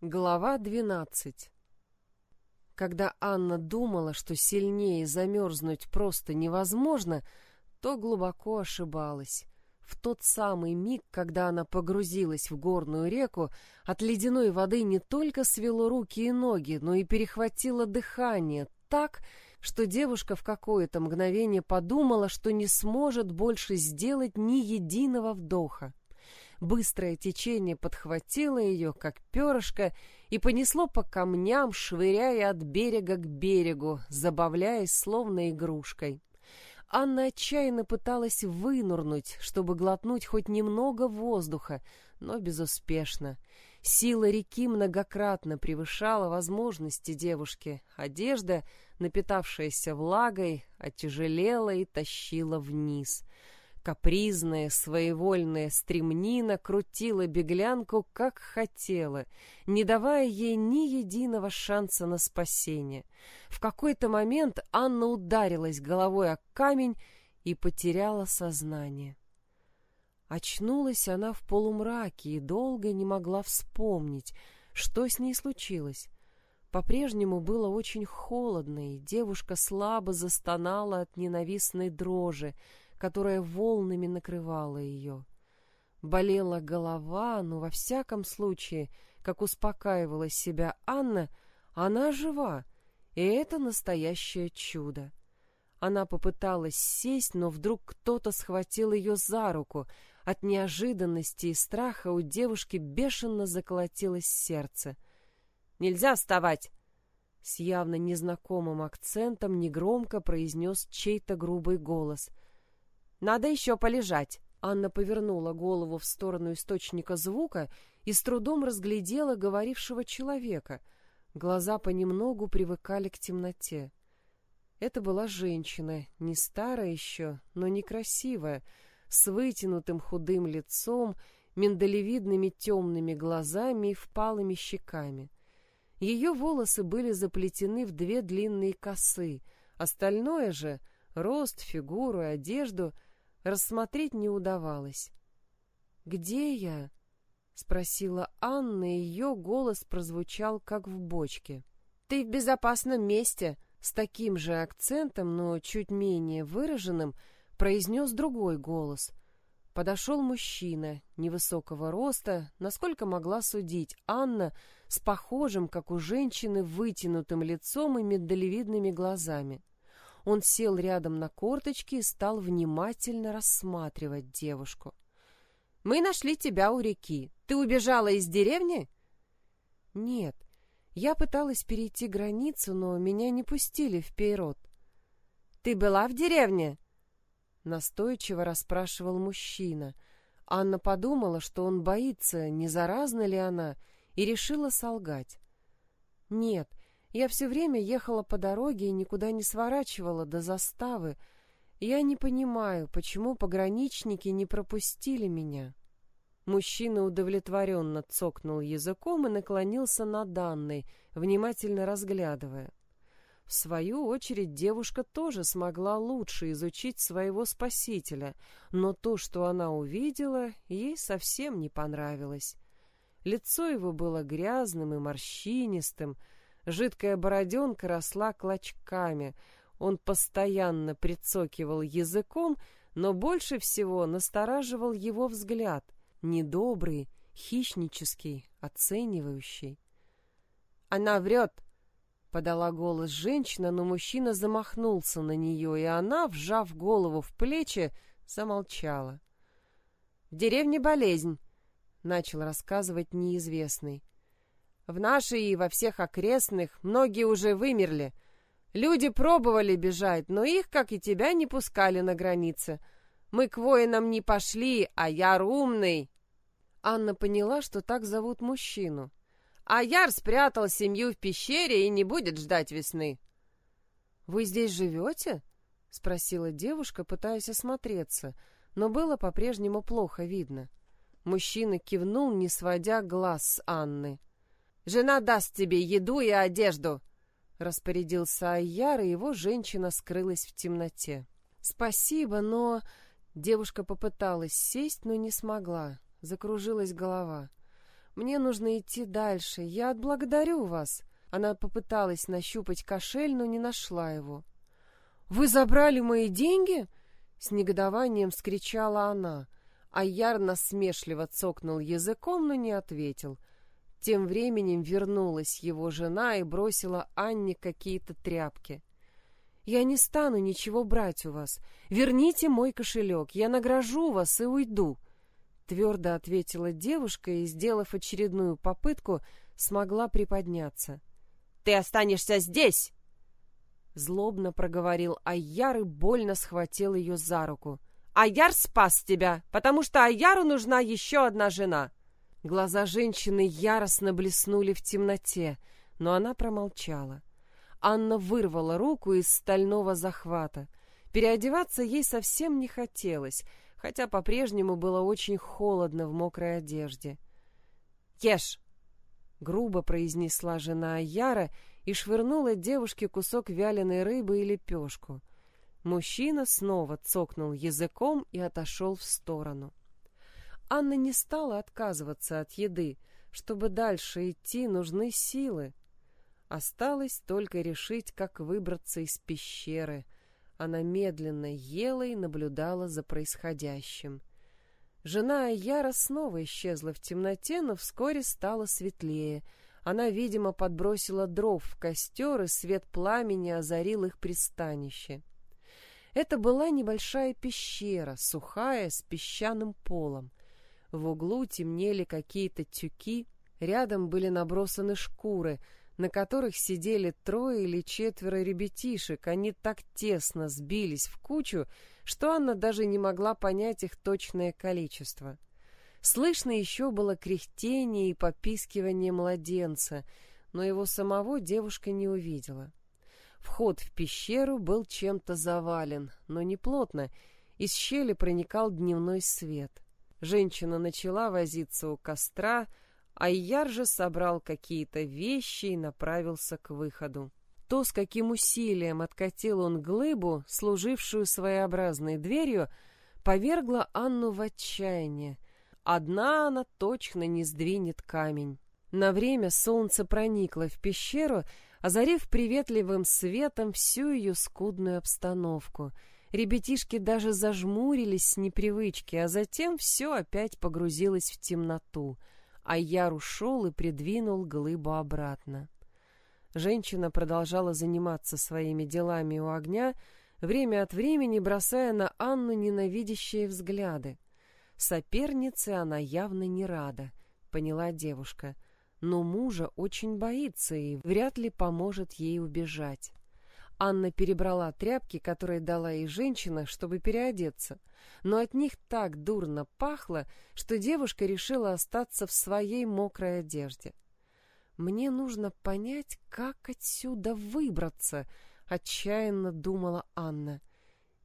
Глава двенадцать Когда Анна думала, что сильнее замерзнуть просто невозможно, то глубоко ошибалась. В тот самый миг, когда она погрузилась в горную реку, от ледяной воды не только свело руки и ноги, но и перехватило дыхание так, что девушка в какое-то мгновение подумала, что не сможет больше сделать ни единого вдоха. Быстрое течение подхватило ее, как перышко, и понесло по камням, швыряя от берега к берегу, забавляясь словно игрушкой. Анна отчаянно пыталась вынурнуть, чтобы глотнуть хоть немного воздуха, но безуспешно. Сила реки многократно превышала возможности девушки. Одежда, напитавшаяся влагой, отяжелела и тащила вниз — Капризная, своевольная стремнина крутила беглянку, как хотела, не давая ей ни единого шанса на спасение. В какой-то момент Анна ударилась головой о камень и потеряла сознание. Очнулась она в полумраке и долго не могла вспомнить, что с ней случилось. По-прежнему было очень холодно, и девушка слабо застонала от ненавистной дрожи, которая волнами накрывала ее. Болела голова, но во всяком случае, как успокаивала себя Анна, она жива, и это настоящее чудо. Она попыталась сесть, но вдруг кто-то схватил ее за руку. От неожиданности и страха у девушки бешено заколотилось сердце. «Нельзя вставать!» С явно незнакомым акцентом негромко произнес чей-то грубый голос — надо еще полежать. Анна повернула голову в сторону источника звука и с трудом разглядела говорившего человека. Глаза понемногу привыкали к темноте. Это была женщина, не старая еще, но некрасивая, с вытянутым худым лицом, миндалевидными темными глазами и впалыми щеками. Ее волосы были заплетены в две длинные косы, остальное же — рост, фигуру и одежду — рассмотреть не удавалось. «Где я?» — спросила Анна, и ее голос прозвучал, как в бочке. «Ты в безопасном месте!» — с таким же акцентом, но чуть менее выраженным, произнес другой голос. Подошел мужчина, невысокого роста, насколько могла судить, Анна, с похожим, как у женщины, вытянутым лицом и медалевидными глазами. Он сел рядом на корточки и стал внимательно рассматривать девушку. «Мы нашли тебя у реки. Ты убежала из деревни?» «Нет. Я пыталась перейти границу, но меня не пустили в Пейрот». «Ты была в деревне?» Настойчиво расспрашивал мужчина. Анна подумала, что он боится, не заразна ли она, и решила солгать. «Нет, я все время ехала по дороге и никуда не сворачивала до заставы. Я не понимаю, почему пограничники не пропустили меня. Мужчина удовлетворенно цокнул языком и наклонился над Анной, внимательно разглядывая. В свою очередь девушка тоже смогла лучше изучить своего спасителя, но то, что она увидела, ей совсем не понравилось. Лицо его было грязным и морщинистым, Жидкая бороденка росла клочками. Он постоянно прицокивал языком, но больше всего настораживал его взгляд. Недобрый, хищнический, оценивающий. «Она врет!» — подала голос женщина, но мужчина замахнулся на нее, и она, вжав голову в плечи, замолчала. «В деревне болезнь», — начал рассказывать неизвестный. В нашей и во всех окрестных многие уже вымерли. Люди пробовали бежать, но их, как и тебя, не пускали на границе. Мы к воинам не пошли, а Яр умный. Анна поняла, что так зовут мужчину. А Яр спрятал семью в пещере и не будет ждать весны. «Вы здесь живете?» — спросила девушка, пытаясь осмотреться, но было по-прежнему плохо видно. Мужчина кивнул, не сводя глаз с Анны. Жена даст тебе еду и одежду!» Распорядился Айяр, и его женщина скрылась в темноте. «Спасибо, но...» Девушка попыталась сесть, но не смогла. Закружилась голова. Мне нужно идти дальше. Я отблагодарю вас. Она попыталась нащупать кошель, но не нашла его. Вы забрали мои деньги? С негодованием вскричала она. А Яр насмешливо цокнул языком, но не ответил. Тем временем вернулась его жена и бросила Анне какие-то тряпки. «Я не стану ничего брать у вас. Верните мой кошелек, я награжу вас и уйду», твердо ответила девушка и, сделав очередную попытку, смогла приподняться. «Ты останешься здесь!» Злобно проговорил Айяр и больно схватил ее за руку. «Айяр спас тебя, потому что Айяру нужна еще одна жена!» Глаза женщины яростно блеснули в темноте, но она промолчала. Анна вырвала руку из стального захвата. Переодеваться ей совсем не хотелось — хотя по-прежнему было очень холодно в мокрой одежде. «Ешь!» — грубо произнесла жена Аяра и швырнула девушке кусок вяленой рыбы и лепешку. Мужчина снова цокнул языком и отошел в сторону. Анна не стала отказываться от еды. Чтобы дальше идти, нужны силы. Осталось только решить, как выбраться из пещеры — она медленно ела и наблюдала за происходящим. Жена Яра снова исчезла в темноте, но вскоре стало светлее. Она, видимо, подбросила дров в костер, и свет пламени озарил их пристанище. Это была небольшая пещера, сухая, с песчаным полом. В углу темнели какие-то тюки, рядом были набросаны шкуры — на которых сидели трое или четверо ребятишек. Они так тесно сбились в кучу, что Анна даже не могла понять их точное количество. Слышно еще было кряхтение и попискивание младенца, но его самого девушка не увидела. Вход в пещеру был чем-то завален, но не плотно, из щели проникал дневной свет. Женщина начала возиться у костра, Айяр же собрал какие-то вещи и направился к выходу. То, с каким усилием откатил он глыбу, служившую своеобразной дверью, повергло Анну в отчаяние. Одна она точно не сдвинет камень. На время солнце проникло в пещеру, озарив приветливым светом всю ее скудную обстановку. Ребятишки даже зажмурились с непривычки, а затем все опять погрузилось в темноту — а Яр ушел и придвинул глыбу обратно. Женщина продолжала заниматься своими делами у огня, время от времени бросая на Анну ненавидящие взгляды. Сопернице она явно не рада, поняла девушка, но мужа очень боится и вряд ли поможет ей убежать. Анна перебрала тряпки, которые дала ей женщина, чтобы переодеться, но от них так дурно пахло, что девушка решила остаться в своей мокрой одежде. «Мне нужно понять, как отсюда выбраться», — отчаянно думала Анна.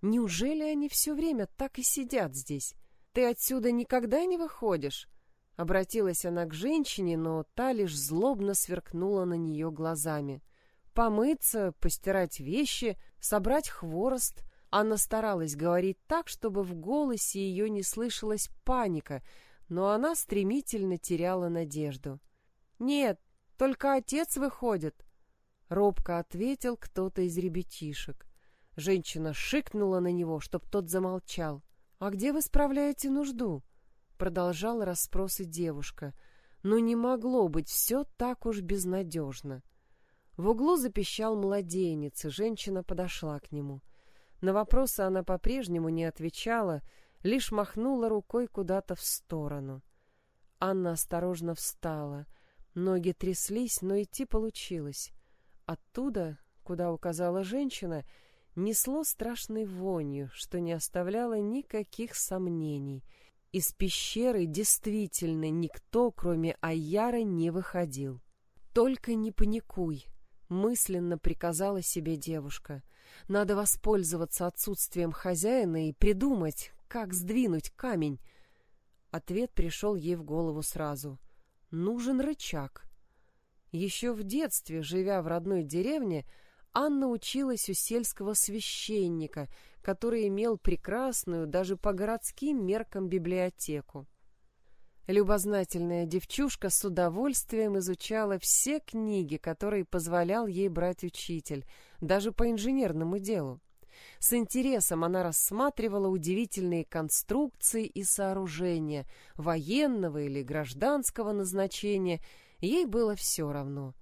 «Неужели они все время так и сидят здесь? Ты отсюда никогда не выходишь?» Обратилась она к женщине, но та лишь злобно сверкнула на нее глазами — помыться, постирать вещи, собрать хворост. Она старалась говорить так, чтобы в голосе ее не слышалась паника, но она стремительно теряла надежду. «Нет, только отец выходит», — робко ответил кто-то из ребятишек. Женщина шикнула на него, чтоб тот замолчал. «А где вы справляете нужду?» — продолжала расспросы девушка. «Но не могло быть все так уж безнадежно». В углу запищал младенец, и женщина подошла к нему. На вопросы она по-прежнему не отвечала, лишь махнула рукой куда-то в сторону. Анна осторожно встала. Ноги тряслись, но идти получилось. Оттуда, куда указала женщина, несло страшной вонью, что не оставляло никаких сомнений. Из пещеры действительно никто, кроме Аяра, не выходил. «Только не паникуй», мысленно приказала себе девушка. Надо воспользоваться отсутствием хозяина и придумать, как сдвинуть камень. Ответ пришел ей в голову сразу. Нужен рычаг. Еще в детстве, живя в родной деревне, Анна училась у сельского священника, который имел прекрасную даже по городским меркам библиотеку. Любознательная девчушка с удовольствием изучала все книги, которые позволял ей брать учитель, даже по инженерному делу. С интересом она рассматривала удивительные конструкции и сооружения, военного или гражданского назначения, ей было все равно.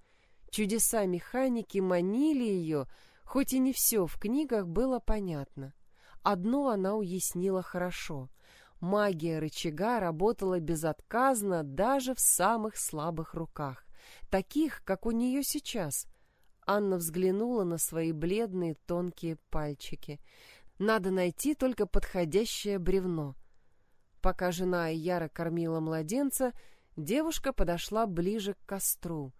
Чудеса механики манили ее, хоть и не все в книгах было понятно. Одно она уяснила хорошо — Магия рычага работала безотказно даже в самых слабых руках, таких, как у нее сейчас. Анна взглянула на свои бледные тонкие пальчики. Надо найти только подходящее бревно. Пока жена Яра кормила младенца, девушка подошла ближе к костру.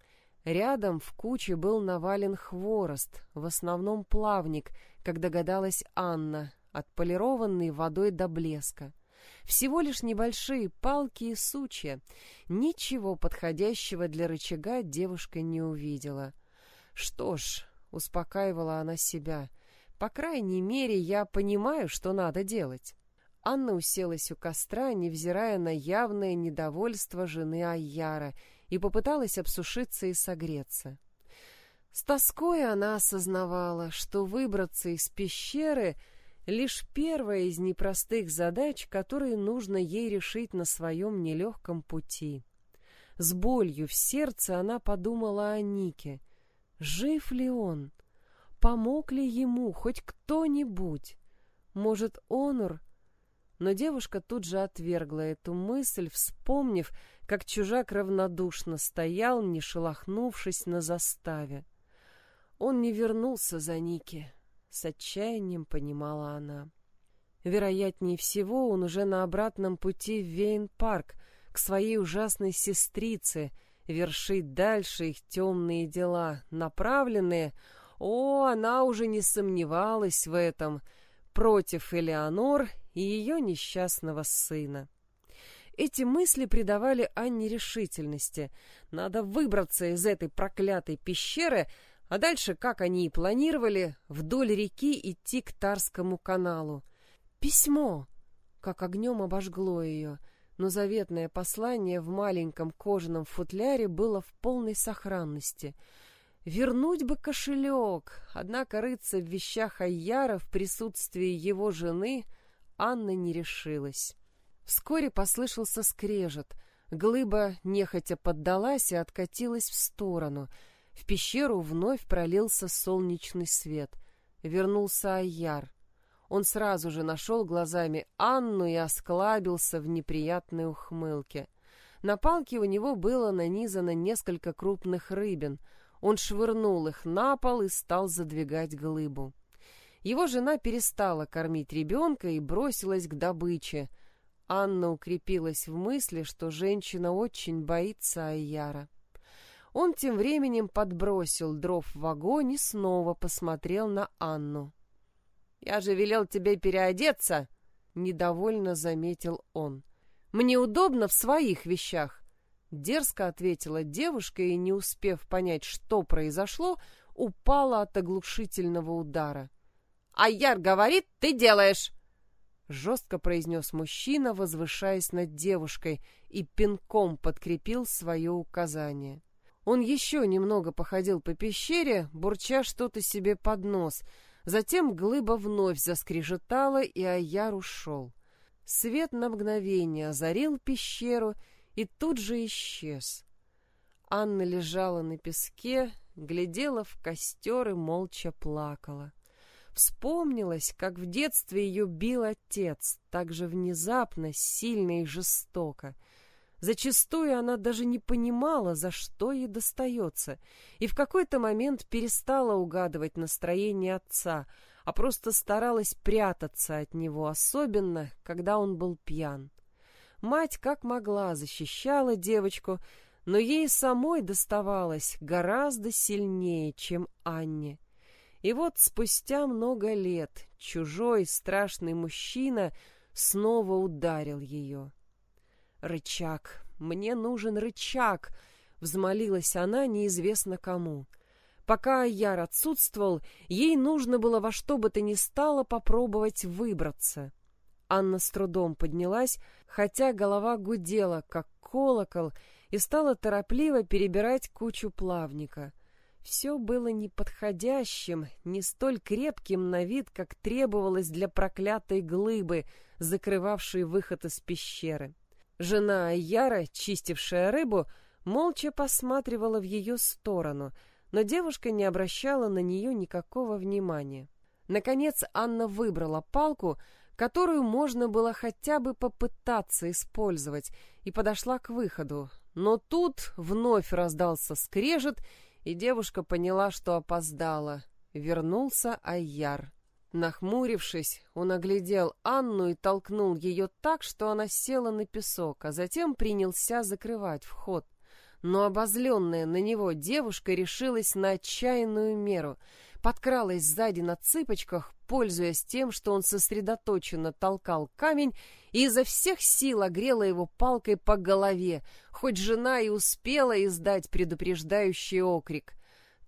Рядом в куче был навален хворост, в основном плавник, как догадалась Анна, отполированный водой до блеска. Всего лишь небольшие палки и сучья. Ничего подходящего для рычага девушка не увидела. Что ж, успокаивала она себя, по крайней мере, я понимаю, что надо делать. Анна уселась у костра, невзирая на явное недовольство жены Айяра, и попыталась обсушиться и согреться. С тоской она осознавала, что выбраться из пещеры — лишь первая из непростых задач, которые нужно ей решить на своем нелегком пути. С болью в сердце она подумала о Нике. Жив ли он? Помог ли ему хоть кто-нибудь? Может, Онур? Но девушка тут же отвергла эту мысль, вспомнив, как чужак равнодушно стоял, не шелохнувшись на заставе. Он не вернулся за Ники с отчаянием понимала она. Вероятнее всего, он уже на обратном пути в Вейн-парк, к своей ужасной сестрице, вершить дальше их темные дела, направленные, о, она уже не сомневалась в этом, против Элеонор и ее несчастного сына. Эти мысли придавали Анне решительности. Надо выбраться из этой проклятой пещеры, а дальше, как они и планировали, вдоль реки идти к Тарскому каналу. Письмо! Как огнем обожгло ее, но заветное послание в маленьком кожаном футляре было в полной сохранности. Вернуть бы кошелек, однако рыться в вещах Айяра в присутствии его жены Анна не решилась. Вскоре послышался скрежет. Глыба нехотя поддалась и откатилась в сторону — в пещеру вновь пролился солнечный свет. Вернулся Айяр. Он сразу же нашел глазами Анну и осклабился в неприятной ухмылке. На палке у него было нанизано несколько крупных рыбин. Он швырнул их на пол и стал задвигать глыбу. Его жена перестала кормить ребенка и бросилась к добыче. Анна укрепилась в мысли, что женщина очень боится Айяра. Он тем временем подбросил дров в огонь и снова посмотрел на Анну. «Я же велел тебе переодеться!» — недовольно заметил он. «Мне удобно в своих вещах!» Дерзко ответила девушка и, не успев понять, что произошло, упала от оглушительного удара. «А Яр говорит, ты делаешь!» Жестко произнес мужчина, возвышаясь над девушкой, и пинком подкрепил свое указание. Он еще немного походил по пещере, бурча что-то себе под нос. Затем глыба вновь заскрежетала, и Аяр ушел. Свет на мгновение озарил пещеру и тут же исчез. Анна лежала на песке, глядела в костер и молча плакала. Вспомнилось, как в детстве ее бил отец, так же внезапно, сильно и жестоко — Зачастую она даже не понимала, за что ей достается, и в какой-то момент перестала угадывать настроение отца, а просто старалась прятаться от него, особенно, когда он был пьян. Мать как могла защищала девочку, но ей самой доставалось гораздо сильнее, чем Анне. И вот спустя много лет чужой страшный мужчина снова ударил ее. «Рычаг! Мне нужен рычаг!» — взмолилась она неизвестно кому. Пока Яр отсутствовал, ей нужно было во что бы то ни стало попробовать выбраться. Анна с трудом поднялась, хотя голова гудела, как колокол, и стала торопливо перебирать кучу плавника. Все было неподходящим, не столь крепким на вид, как требовалось для проклятой глыбы, закрывавшей выход из пещеры. Жена Яра, чистившая рыбу, молча посматривала в ее сторону, но девушка не обращала на нее никакого внимания. Наконец Анна выбрала палку, которую можно было хотя бы попытаться использовать, и подошла к выходу. Но тут вновь раздался скрежет, и девушка поняла, что опоздала. Вернулся Айяр. Нахмурившись, он оглядел Анну и толкнул ее так, что она села на песок, а затем принялся закрывать вход. Но обозленная на него девушка решилась на отчаянную меру — подкралась сзади на цыпочках, пользуясь тем, что он сосредоточенно толкал камень, и изо всех сил огрела его палкой по голове, хоть жена и успела издать предупреждающий окрик.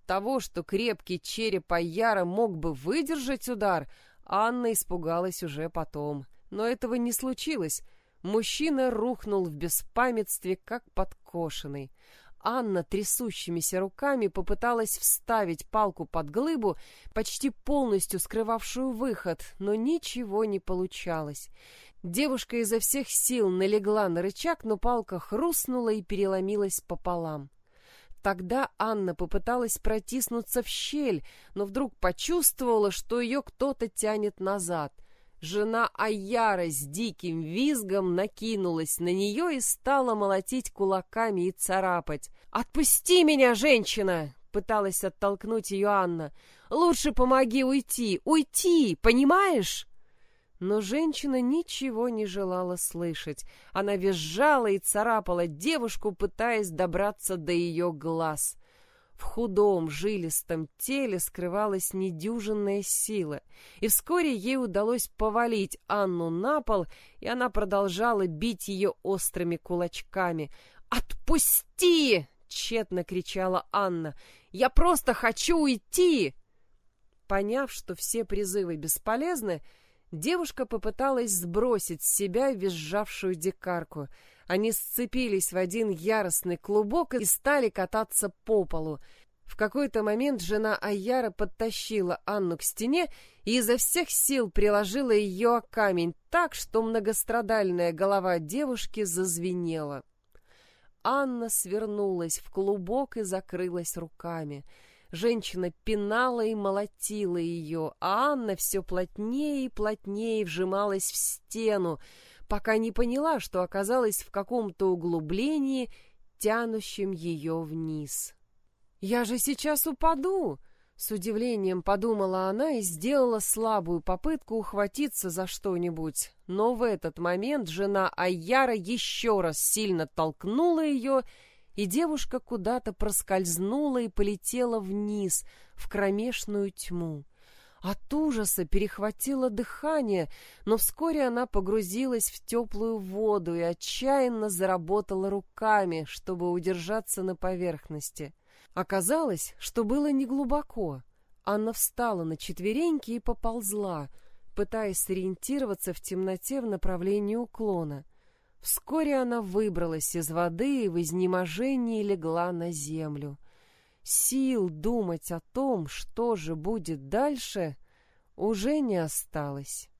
Того, что крепкий череп Аяра мог бы выдержать удар, Анна испугалась уже потом. Но этого не случилось. Мужчина рухнул в беспамятстве, как подкошенный. Анна трясущимися руками попыталась вставить палку под глыбу, почти полностью скрывавшую выход, но ничего не получалось. Девушка изо всех сил налегла на рычаг, но палка хрустнула и переломилась пополам. Тогда Анна попыталась протиснуться в щель, но вдруг почувствовала, что ее кто-то тянет назад. Жена Аяра с диким визгом накинулась на нее и стала молотить кулаками и царапать. «Отпусти меня, женщина!» — пыталась оттолкнуть ее Анна. «Лучше помоги уйти! Уйти! Понимаешь?» Но женщина ничего не желала слышать. Она визжала и царапала девушку, пытаясь добраться до ее глаз. В худом, жилистом теле скрывалась недюжинная сила, и вскоре ей удалось повалить Анну на пол, и она продолжала бить ее острыми кулачками. «Отпусти!» — тщетно кричала Анна. «Я просто хочу уйти!» Поняв, что все призывы бесполезны, девушка попыталась сбросить с себя визжавшую дикарку — они сцепились в один яростный клубок и стали кататься по полу. В какой-то момент жена Аяра подтащила Анну к стене и изо всех сил приложила ее о камень так, что многострадальная голова девушки зазвенела. Анна свернулась в клубок и закрылась руками. Женщина пинала и молотила ее, а Анна все плотнее и плотнее вжималась в стену, пока не поняла, что оказалась в каком-то углублении, тянущем ее вниз. «Я же сейчас упаду!» С удивлением подумала она и сделала слабую попытку ухватиться за что-нибудь. Но в этот момент жена Аяра еще раз сильно толкнула ее, и девушка куда-то проскользнула и полетела вниз, в кромешную тьму. От ужаса перехватило дыхание, но вскоре она погрузилась в теплую воду и отчаянно заработала руками, чтобы удержаться на поверхности. Оказалось, что было неглубоко. Анна встала на четвереньки и поползла, пытаясь сориентироваться в темноте в направлении уклона. Вскоре она выбралась из воды и в изнеможении легла на землю. Сил думать о том, что же будет дальше, уже не осталось.